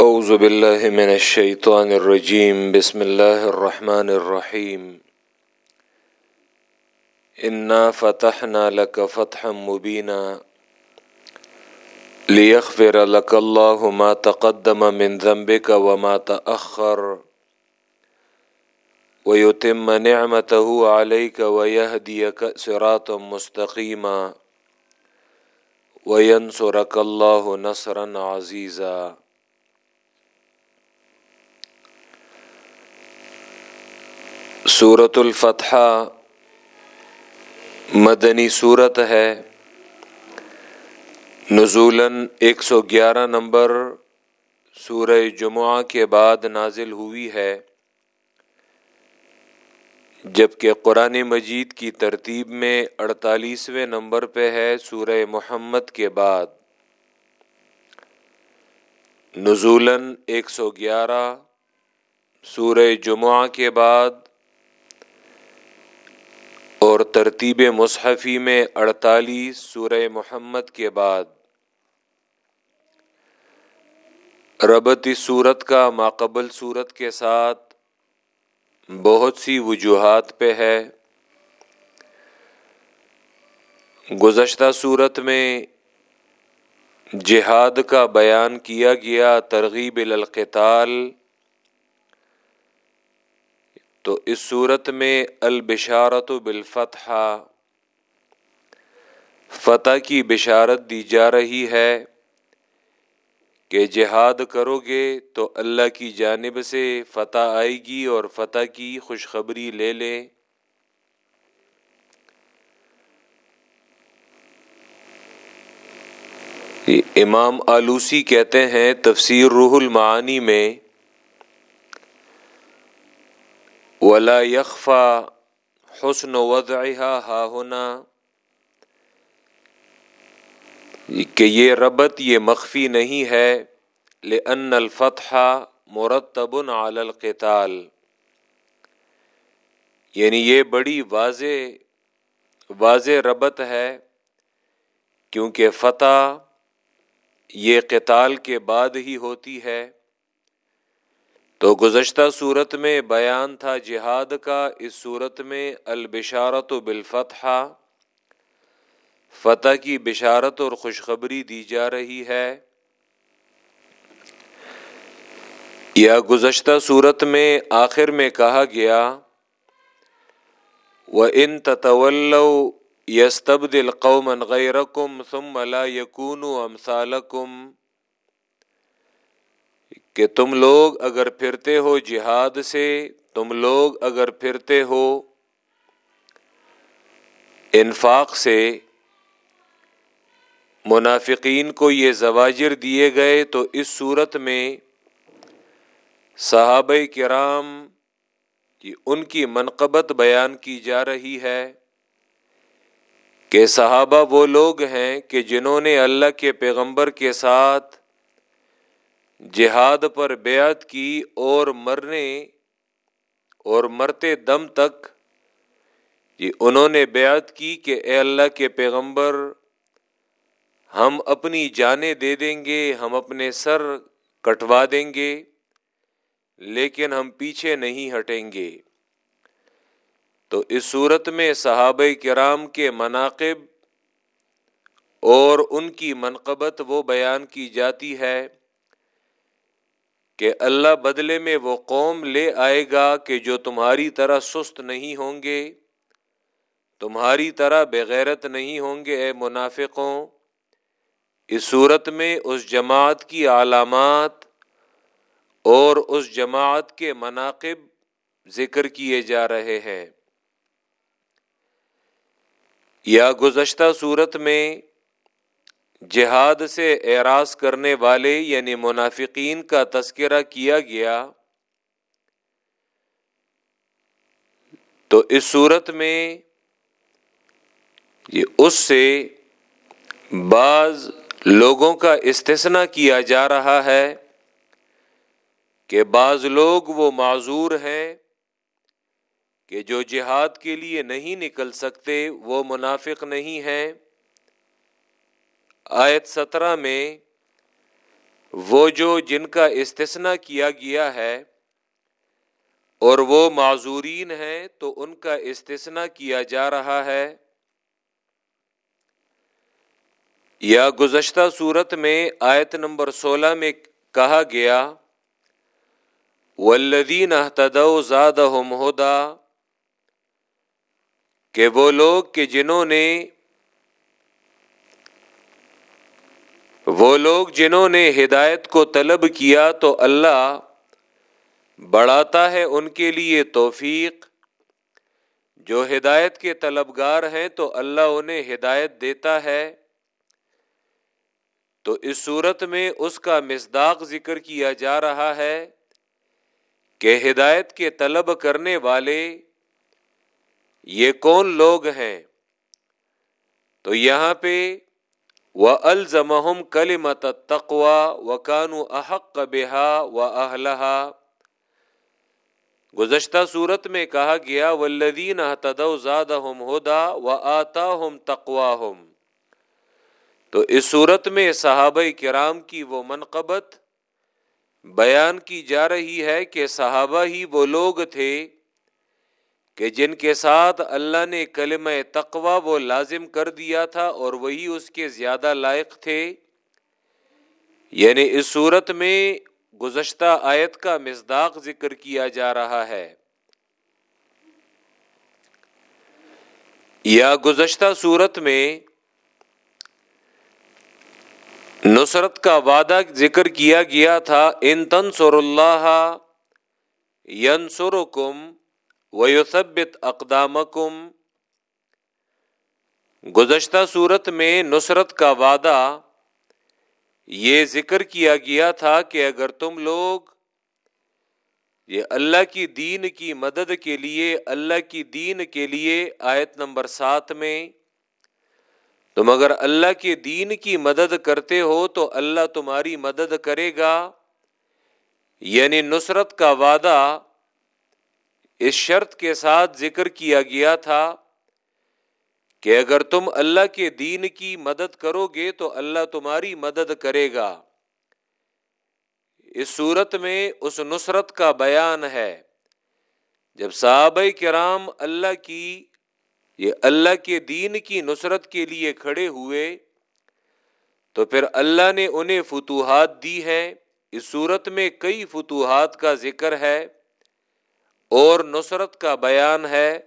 اعوذ باللہ من الشیطان الرجیم بسم اللہ الرحمن الرحیم انا فتحنا لك فتحا مبینا لیغفر لك اللہ ما تقدم من ذنبك وما تأخر ويتم نعمته عليك ويهديك صراطا مستقيما وينصرك الله نصرا عزيزا. صورت الفتح مدنی صورت ہے۔ نزولاً ایک سو گیارہ نمبر سورہ جمعہ کے بعد نازل ہوئی ہے۔ جبکہ قرآن مجید کی ترتیب میں اڑتالیسویں نمبر پہ ہے سورہ محمد کے بعد۔ نزولاً ایک سو گیارہ سورہ جمعہ کے بعد اور ترتیب مصحفی میں اڑتالیس سورہ محمد کے بعد۔ ربط صورت کا ماقبل صورت کے ساتھ بہت سی وجوہات پہ ہے۔ گزشتہ صورت میں جہاد کا بیان کیا گیا، ترغیب القتال تو اس صورت میں البشارت بالفتح، فتح کی بشارت دی جا رہی ہے کہ جہاد کرو گے تو اللہ کی جانب سے فتح آئے گی اور فتح کی خوشخبری لے لیں امام آلوسی کہتے ہیں تفسیر روح المعانی میں ولا یکفا حسن وضعها، ہا ہونا، کہ یہ ربط، یہ مخفی نہیں ہے، لأن الفتح مرتب على القتال۔ یعنی یہ بڑی واضح واضح ربط ہے، کیونکہ فتح یہ قتال کے بعد ہی ہوتی ہے۔ تو گزشتہ صورت میں بیان تھا جہاد کا، اس صورت میں البشارت و بالفتح فتح کی بشارت اور خوشخبری دی جا رہی ہے۔ یا گزشتہ صورت میں آخر میں کہا گیا و ان تطول یستب دل قوم غیرکم ثم لا یقون امثالکم کہ تم لوگ اگر پھرتے ہو جہاد سے، تم لوگ اگر پھرتے ہو انفاق سے، منافقین کو یہ زواجر دیے گئے، تو اس صورت میں صحابہ کرام کی ان کی منقبت بیان کی جا رہی ہے کہ صحابہ وہ لوگ ہیں کہ جنہوں نے اللہ کے پیغمبر کے ساتھ جہاد پر بیعت کی اور مرنے اور مرتے دم تک یہ انہوں نے بیعت کی کہ اے اللہ کے پیغمبر، ہم اپنی جانیں دے دیں گے، ہم اپنے سر کٹوا دیں گے، لیکن ہم پیچھے نہیں ہٹیں گے۔ تو اس صورت میں صحابہ کرام کے مناقب اور ان کی منقبت وہ بیان کی جاتی ہے۔ کہ اللہ بدلے میں وہ قوم لے آئے گا کہ جو تمہاری طرح سست نہیں ہوں گے، تمہاری طرح بغیرت نہیں ہوں گے اے منافقوں۔ اس صورت میں اس جماعت کی علامات اور اس جماعت کے مناقب ذکر کیے جا رہے ہیں۔ یا گزشتہ صورت میں جہاد سے اعراض کرنے والے یعنی منافقین کا تذکرہ کیا گیا۔ تو اس صورت میں یہ اس سے بعض لوگوں کا استثنا کیا جا رہا ہے کہ بعض لوگ وہ معذور ہیں کہ جو جہاد کے لیے نہیں نکل سکتے، وہ منافق نہیں ہیں۔ آیت سترہ میں وہ جو جن کا استثنا کیا گیا ہے اور وہ معذورین ہیں تو ان کا استثنا کیا جا رہا ہے۔ یا گزشتہ صورت میں آیت نمبر سولہ میں کہا گیا ولدین احتدو زاد ہدا کہ وہ لوگ کہ جنہوں نے وہ لوگ جنہوں نے ہدایت کو طلب کیا تو اللہ بڑھاتا ہے ان کے لیے توفیق۔ جو ہدایت کے طلبگار ہیں تو اللہ انہیں ہدایت دیتا ہے۔ تو اس صورت میں اس کا مزداق ذکر کیا جا رہا ہے کہ ہدایت کے طلب کرنے والے یہ کون لوگ ہیں؟ تو یہاں پہ و الزمہم کل مت تقوا و کانو احق بحا و اہلہا گزشتہ صورت میں کہا گیا ولدین تدو زاد ہم ہدا و آتا ہم ہم تو اس صورت میں صحابہ کرام کی وہ منقبت بیان کی جا رہی ہے کہ صحابہ ہی وہ لوگ تھے کہ جن کے ساتھ اللہ نے کلم تقوا وہ لازم کر دیا تھا اور وہی اس کے زیادہ لائق تھے۔ یعنی اس صورت میں گزشتہ آیت کا مزداق ذکر کیا جا رہا ہے۔ یا گزشتہ صورت میں نصرت کا وعدہ ذکر کیا گیا تھا، ان تنسر اللہ ینسر کم ویوسبت اقدام کم گزشتہ صورت میں نصرت کا وعدہ، یہ ذکر کیا گیا تھا کہ اگر تم لوگ یہ اللہ کی دین کی مدد کے لیے، اللہ کی دین کے لیے آیت نمبر سات میں، تم اگر اللہ کے دین کی مدد کرتے ہو تو اللہ تمہاری مدد کرے گا۔ یعنی نصرت کا وعدہ اس شرط کے ساتھ ذکر کیا گیا تھا کہ اگر تم اللہ کے دین کی مدد کرو گے تو اللہ تمہاری مدد کرے گا۔ اس صورت میں اس نصرت کا بیان ہے۔ جب صحابہ کرام اللہ کی، یہ اللہ کے دین کی نصرت کے لیے کھڑے ہوئے، تو پھر اللہ نے انہیں فتوحات دی ہیں اس صورت میں کئی فتوحات کا ذکر ہے۔ اور نصرت کا بیان ہے۔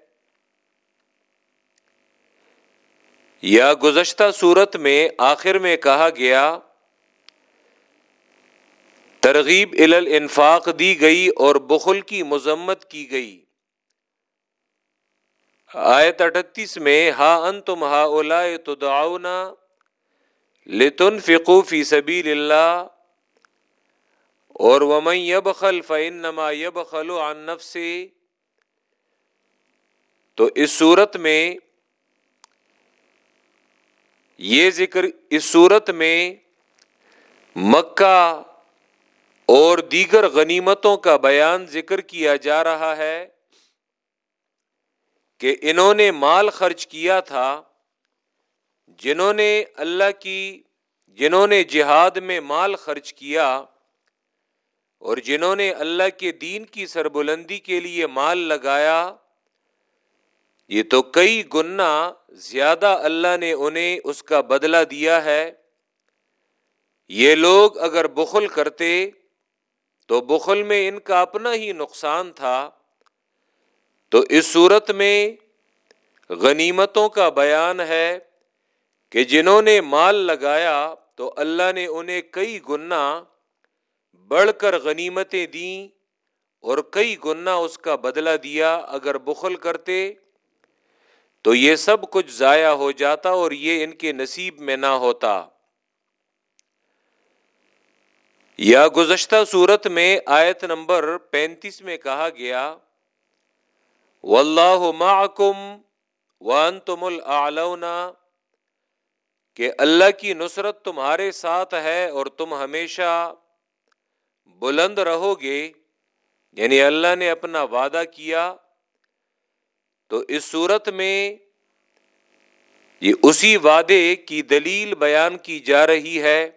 یا گزشتہ صورت میں آخر میں کہا گیا، ترغیب الانفاق دی گئی اور بخل کی مذمت کی گئی۔ آیت اٹھتیس میں، ہا ان تم ہا اولا تو دعونا لتن سبیل اللہ۔ اور ومن یب خل فن نما یب عن نفسی تو اس صورت میں یہ ذکر اس صورت میں مکہ اور دیگر غنیمتوں کا بیان ذکر کیا جا رہا ہے کہ انہوں نے مال خرچ کیا تھا جنہوں نے اللہ کی جنہوں نے جہاد میں مال خرچ کیا اور جنہوں نے اللہ کے دین کی سربلندی کے لیے مال لگایا، یہ تو کئی گنا زیادہ اللہ نے انہیں اس کا بدلہ دیا ہے۔ یہ لوگ اگر بخل کرتے تو بخل میں ان کا اپنا ہی نقصان تھا۔ تو اس صورت میں غنیمتوں کا بیان ہے کہ جنہوں نے مال لگایا تو اللہ نے انہیں کئی گنا بڑھ کر غنیمتیں دیں اور کئی گنا اس کا بدلہ دیا اگر بخل کرتے، تو یہ سب کچھ ضائع ہو جاتا اور یہ ان کے نصیب میں نہ ہوتا۔ یا گزشتہ صورت میں آیت نمبر پینتیس میں کہا گیا، واللہ معکم وانتم الاعلون کہ اللہ کی نصرت تمہارے ساتھ ہے اور تم ہمیشہ بلند رہو گے یعنی اللہ نے اپنا وعدہ کیا، تو اس صورت میں یہ اسی وعدے کی دلیل بیان کی جا رہی ہے،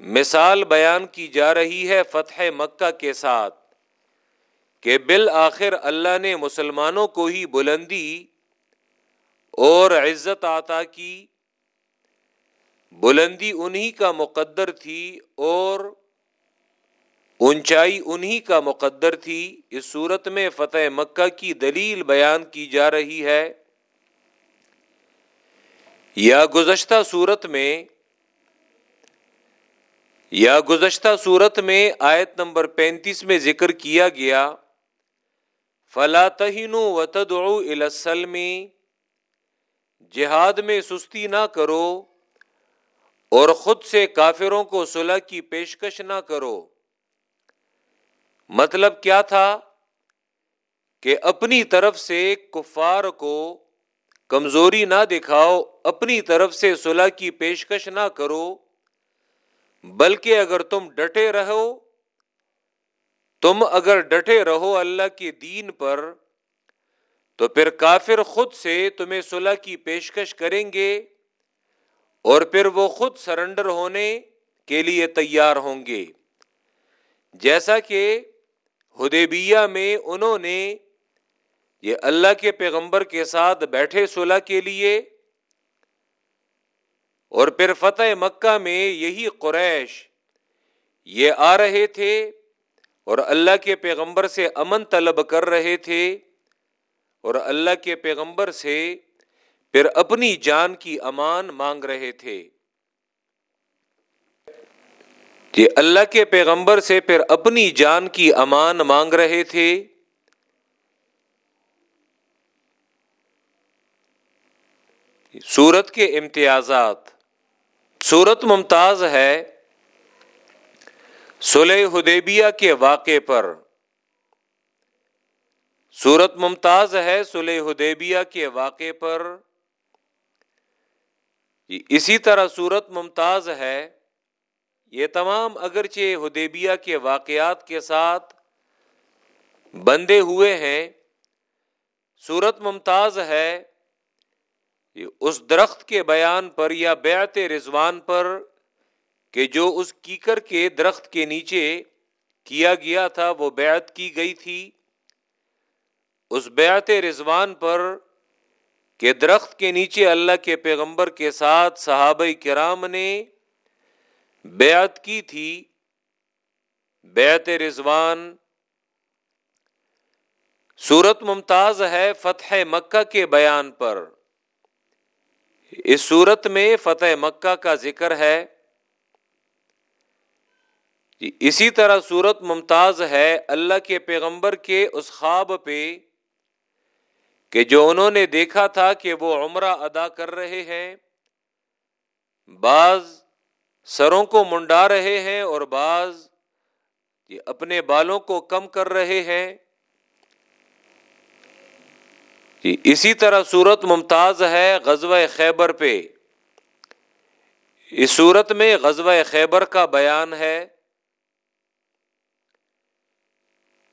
مثال بیان کی جا رہی ہے فتح مکہ کے ساتھ، کہ بالآخر اللہ نے مسلمانوں کو ہی بلندی اور عزت عطا کی، بلندی انہی کا مقدر تھی اور اونچائی انہی کا مقدر تھی اس صورت میں فتح مکہ کی دلیل بیان کی جا رہی ہے۔ یا گزشتہ صورت میں، یا گزشتہ صورت میں آیت نمبر پینتیس میں ذکر کیا گیا، فلا تہین و تدعو السلمی جہاد میں سستی نہ کرو اور خود سے کافروں کو صلح کی پیشکش نہ کرو۔ مطلب کیا تھا کہ اپنی طرف سے کفار کو کمزوری نہ دکھاؤ، اپنی طرف سے صلح کی پیشکش نہ کرو، بلکہ اگر تم ڈٹے رہو، تم اگر ڈٹے رہو اللہ کے دین پر، تو پھر کافر خود سے تمہیں صلح کی پیشکش کریں گے اور پھر وہ خود سرنڈر ہونے کے لیے تیار ہوں گے۔ جیسا کہ ہدیبیہ میں انہوں نے یہ اللہ کے پیغمبر کے ساتھ بیٹھے صلح کے لیے اور پھر فتح مکہ میں یہی قریش یہ آ رہے تھے اور اللہ کے پیغمبر سے امن طلب کر رہے تھے اور اللہ کے پیغمبر سے پھر اپنی جان کی امان مانگ رہے تھے۔ کہ اللہ کے پیغمبر سے پھر اپنی جان کی امان مانگ رہے تھے۔ سورت کے امتیازات۔ سورت ممتاز ہے سلح حدیبیہ کے واقع پر۔ سورت ممتاز ہے سلح حدیبیہ کے واقع پر۔ اسی طرح صورت ممتاز ہے۔ یہ تمام اگرچہ ہدیبیہ کے واقعات کے ساتھ بندے ہوئے ہیں، صورت ممتاز ہے اس درخت کے بیان پر یا بیعت رضوان پر کہ جو اس کیکر کے درخت کے نیچے کیا گیا تھا، وہ بیعت کی گئی تھی۔ اس بیعت رضوان پر کہ درخت کے نیچے اللہ کے پیغمبر کے ساتھ صحابہ کرام نے بیعت کی تھی، بیعت رضوان۔ سورت ممتاز ہے فتح مکہ کے بیان پر۔ اس صورت میں فتح مکہ کا ذکر ہے۔ جی، اسی طرح صورت ممتاز ہے اللہ کے پیغمبر کے اس خواب پہ کہ جو انہوں نے دیکھا تھا کہ وہ عمرہ ادا کر رہے ہیں۔ بعض سروں کو منڈا رہے ہیں اور بعض اپنے بالوں کو کم کر رہے ہیں۔ اسی طرح صورت ممتاز ہے غزوہ خیبر پہ۔ اس صورت میں غزوہ خیبر کا بیان ہے۔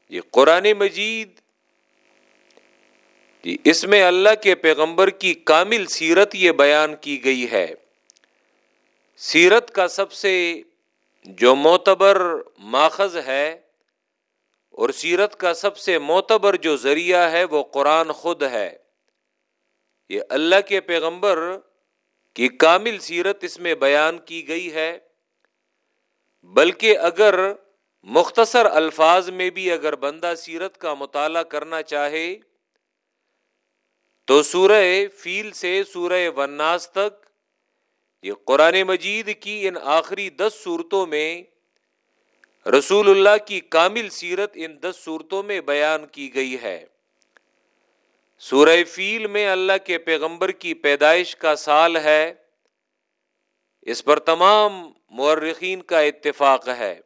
یہ قرآن مجید۔ جی اس میں اللہ کے پیغمبر کی کامل سیرت یہ بیان کی گئی ہے۔ سیرت کا سب سے جو معتبر ماخذ ہے اور سیرت کا سب سے معتبر جو ذریعہ ہے وہ قرآن خود ہے۔ یہ اللہ کے پیغمبر کی کامل سیرت اس میں بیان کی گئی ہے۔ بلکہ اگر مختصر الفاظ میں بھی اگر بندہ سیرت کا مطالعہ کرنا چاہے تو سورہ فیل سے سورہ وناس تک یہ قرآن مجید کی ان آخری دس صورتوں میں رسول اللہ کی کامل سیرت ان دس صورتوں میں بیان کی گئی ہے۔ سورہ فیل میں اللہ کے پیغمبر کی پیدائش کا سال ہے۔ اس پر تمام مورخین کا اتفاق ہے۔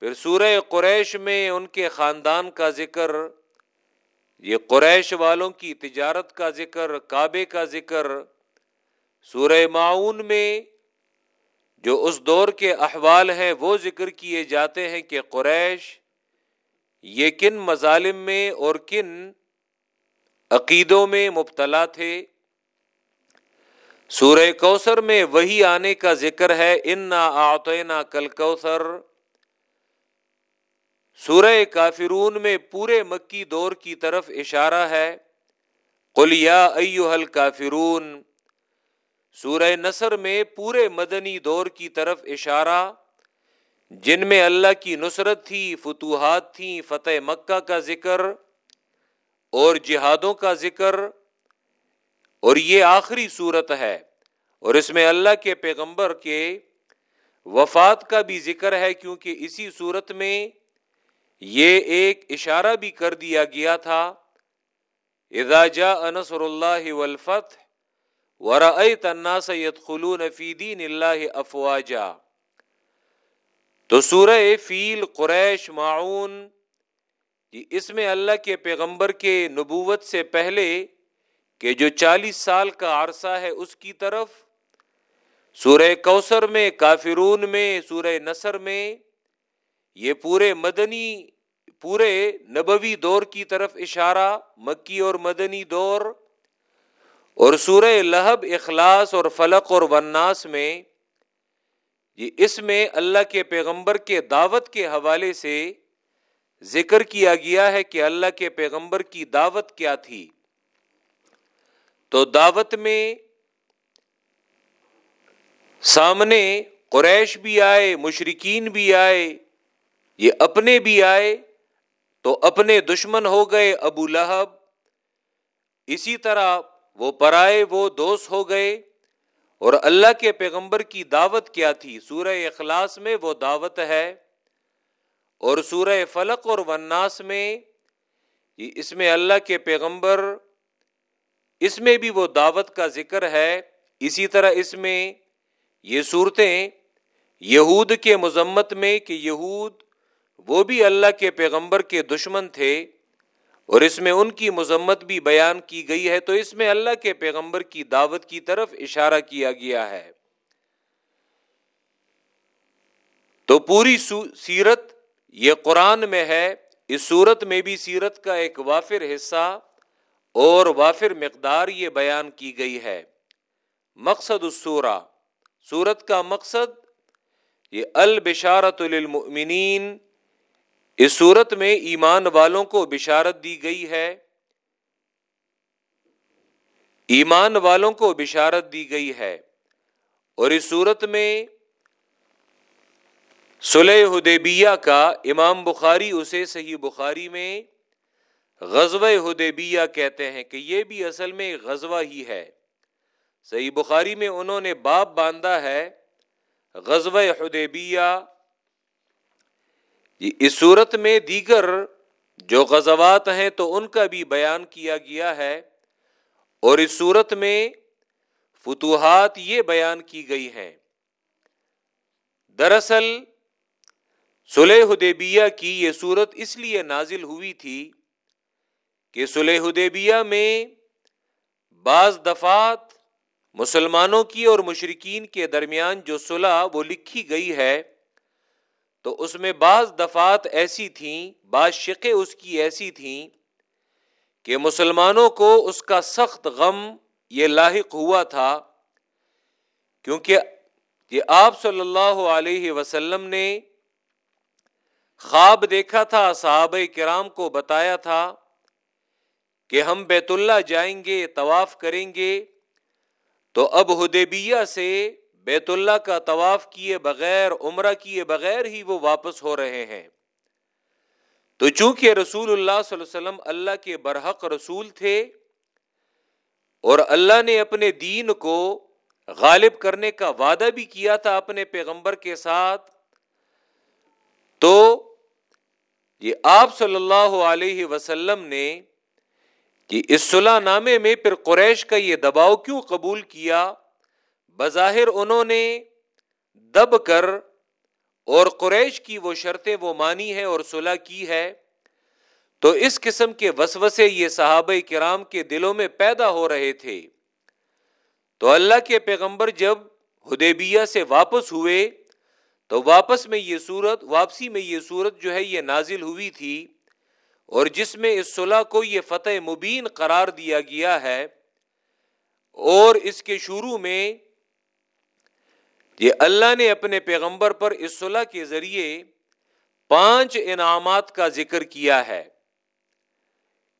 پھر سورہ قریش میں ان کے خاندان کا ذکر، یہ قریش والوں کی تجارت کا ذکر، کعبے کا ذکر سورہ معاون میں جو اس دور کے احوال ہیں وہ ذکر کیے جاتے ہیں کہ قریش یہ کن مظالم میں اور کن عقیدوں میں مبتلا تھے۔ سورہ کوثر میں وہی آنے کا ذکر ہے۔ ان نہ کل کوثر سورہ کافرون میں پورے مکی دور کی طرف اشارہ ہے۔ قلیا ایوہل کافرون سورہ نصر میں پورے مدنی دور کی طرف اشارہ، جن میں اللہ کی نصرت تھی، فتوحات تھیں، فتح مکہ کا ذکر اور جہادوں کا ذکر، اور یہ آخری صورت ہے۔ اور اس میں اللہ کے پیغمبر کے وفات کا بھی ذکر ہے، کیونکہ اسی صورت میں یہ ایک اشارہ بھی کر دیا گیا تھا۔ اذا جاء نصر اللہ والفتح ورأيت الناس يدخلون في دين اللہ افواجا تو سورہ فیل، قریش معون جی اس میں اللہ کے پیغمبر کے نبوت سے پہلے کہ جو چالیس سال کا عرصہ ہے اس کی طرف، سورہ کوثر میں، کافرون میں، سورہ نصر میں، یہ پورے مدنی، پورے نبوی دور کی طرف اشارہ، مکی اور مدنی دور اور سورہ لہب، اخلاص اور فلق اور وناس میں، یہ اس میں اللہ کے پیغمبر کے دعوت کے حوالے سے ذکر کیا گیا ہے کہ اللہ کے پیغمبر کی دعوت کیا تھی۔ تو دعوت میں سامنے قریش بھی آئے مشرقین بھی آئے، یہ اپنے بھی آئے، تو اپنے دشمن ہو گئے ابو لہب۔ اسی طرح وہ پرائے وہ دوست ہو گئے اور اللہ کے پیغمبر کی دعوت کیا تھی؟ سورہ اخلاص میں وہ دعوت ہے اور سورہ فلق اور وناس میں اس میں اللہ کے پیغمبر اس میں بھی وہ دعوت کا ذکر ہے۔ اسی طرح اس میں یہ صورتیں یہود کے مذمت میں کہ یہود وہ بھی اللہ کے پیغمبر کے دشمن تھے۔ اور اس میں ان کی مذمت بھی بیان کی گئی ہے، تو اس میں اللہ کے پیغمبر کی دعوت کی طرف اشارہ کیا گیا ہے۔ تو پوری سیرت یہ قرآن میں ہے، اس صورت میں بھی سیرت کا ایک وافر حصہ اور وافر مقدار یہ بیان کی گئی ہے۔ مقصد السورہ، سورت کا مقصد یہ البشارت للمؤمنین اس صورت میں ایمان والوں کو بشارت دی گئی ہے۔ ایمان والوں کو بشارت دی گئی ہے۔ اور اس صورت میں سلح حدیبیہ کا امام بخاری اسے صحیح بخاری میں غزو حدیبیہ کہتے ہیں کہ یہ بھی اصل میں غزوہ ہی ہے۔ صحیح بخاری میں انہوں نے باپ باندھا ہے۔ غزوہ حدیبیہ اس صورت میں دیگر جو غزوات ہیں تو ان کا بھی بیان کیا گیا ہے اور اس صورت میں فتوحات یہ بیان کی گئی ہیں۔ دراصل سلح حدیبیہ کی یہ صورت اس لیے نازل ہوئی تھی کہ سلح حدیبیہ میں بعض دفعات مسلمانوں کی اور مشرقین کے درمیان جو صلح وہ لکھی گئی ہے تو اس میں بعض دفات ایسی تھیں، بعض شقیں اس کی ایسی تھیں کہ مسلمانوں کو اس کا سخت غم یہ لاحق ہوا تھا، کیونکہ یہ آپ صلی اللہ علیہ وسلم نے خواب دیکھا تھا، صحابہ کرام کو بتایا تھا کہ ہم بیت اللہ جائیں گے، طواف کریں گے، تو اب ہدیبیہ سے بیت اللہ کا طواف کیے بغیر، عمرہ کیے بغیر ہی وہ واپس ہو رہے ہیں۔ تو چونکہ رسول اللہ صلی اللہ علیہ وسلم اللہ کے برحق رسول تھے اور اللہ نے اپنے دین کو غالب کرنے کا وعدہ بھی کیا تھا اپنے پیغمبر کے ساتھ، تو یہ آپ صلی اللہ علیہ وسلم نے کہ اس صلاح نامے میں پھر قریش کا یہ دباؤ کیوں قبول کیا؟ بظاہر انہوں نے دب کر اور قریش کی وہ شرطیں وہ مانی ہے اور صلح کی ہے، تو اس قسم کے وسوسے یہ صحابہ کرام کے دلوں میں پیدا ہو رہے تھے۔ تو اللہ کے پیغمبر جب ہدیبیہ سے واپس ہوئے، تو واپس میں یہ صورت، واپسی میں یہ صورت جو ہے یہ نازل ہوئی تھی اور جس میں اس صلح کو یہ فتح مبین قرار دیا گیا ہے اور اس کے شروع میں یہ اللہ نے اپنے پیغمبر پر اس صلح کے ذریعے پانچ انعامات کا ذکر کیا ہے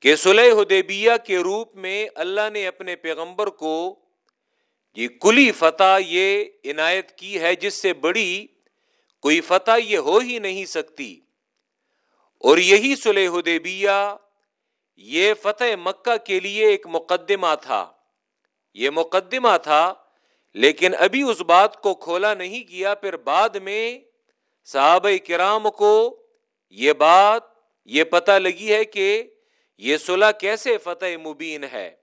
کہ صلح حدیبیہ کے روپ میں اللہ نے اپنے پیغمبر کو یہ کلی فتح یہ عنایت کی ہے جس سے بڑی کوئی فتح یہ ہو ہی نہیں سکتی اور یہی صلح حدیبیہ یہ فتح مکہ کے لیے ایک مقدمہ تھا یہ مقدمہ تھا لیکن ابھی اس بات کو کھولا نہیں کیا پھر بعد میں صحابہ کرام کو یہ بات، یہ پتہ لگی ہے کہ یہ صلح کیسے فتح مبین ہے۔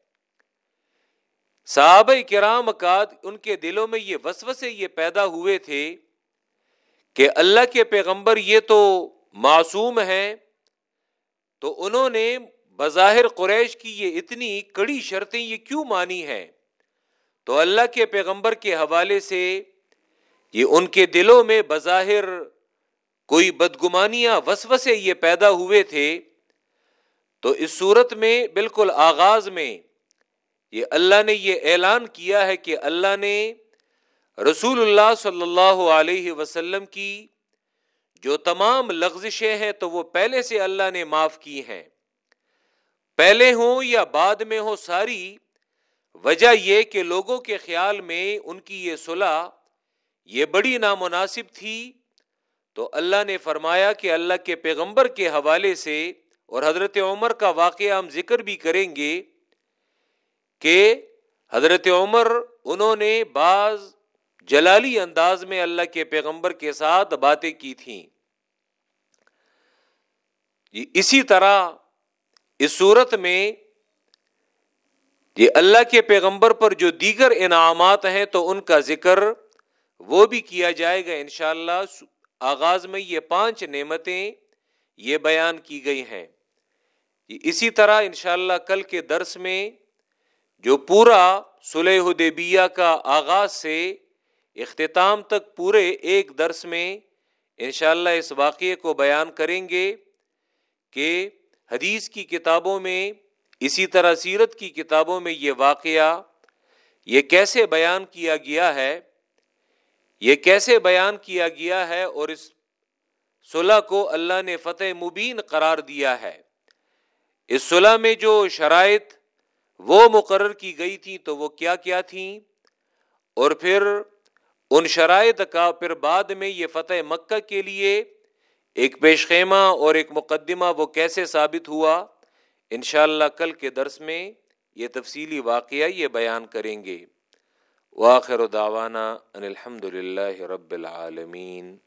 صحابہ کرام کا، ان کے دلوں میں یہ وسوسے یہ پیدا ہوئے تھے کہ اللہ کے پیغمبر یہ تو معصوم ہیں، تو انہوں نے بظاہر قریش کی یہ اتنی کڑی شرطیں یہ کیوں مانی ہیں؟ تو اللہ کے پیغمبر کے حوالے سے یہ ان کے دلوں میں بظاہر کوئی بدگمانیاں، وسوسے یہ پیدا ہوئے تھے، تو اس صورت میں بالکل آغاز میں یہ اللہ نے یہ اعلان کیا ہے کہ اللہ نے رسول اللہ صلی اللہ علیہ وسلم کی جو تمام لغزشیں ہیں تو وہ پہلے سے اللہ نے معاف کی ہیں۔ پہلے ہوں یا بعد میں ہو ساری وجہ یہ کہ لوگوں کے خیال میں ان کی یہ صلح، یہ بڑی نامناسب تھی۔ تو اللہ نے فرمایا کہ اللہ کے پیغمبر کے حوالے سے اور حضرت عمر کا واقعہ ہم ذکر بھی کریں گے کہ حضرت عمر، انہوں نے بعض جلالی انداز میں اللہ کے پیغمبر کے ساتھ باتیں کی تھیں۔ اسی طرح اس صورت میں یہ اللہ کے پیغمبر پر جو دیگر انعامات ہیں تو ان کا ذکر وہ بھی کیا جائے گا انشاءاللہ۔ آغاز میں یہ پانچ نعمتیں یہ بیان کی گئی ہیں۔ اسی طرح انشاءاللہ کل کے درس میں جو پورا سلح حدیبیہ کا آغاز سے اختتام تک پورے ایک درس میں انشاءاللہ اس واقعے کو بیان کریں گے کہ حدیث کی کتابوں میں اسی طرح سیرت کی کتابوں میں یہ واقعہ، یہ کیسے بیان کیا گیا ہے؟ یہ کیسے بیان کیا گیا ہے؟ اور اس صلح کو اللہ نے فتح مبین قرار دیا ہے۔ اس صلح میں جو شرائط وہ مقرر کی گئی تھی تو وہ کیا کیا تھیں؟ اور پھر ان شرائط کا پھر بعد میں یہ فتح مکہ کے لیے ایک پیش خیمہ اور ایک مقدمہ وہ کیسے ثابت ہوا؟ انشاءاللہ کل کے درس میں یہ تفصیلی واقعہ یہ بیان کریں گے۔ واخر دعوانا ان الحمد للہ رب العالمین۔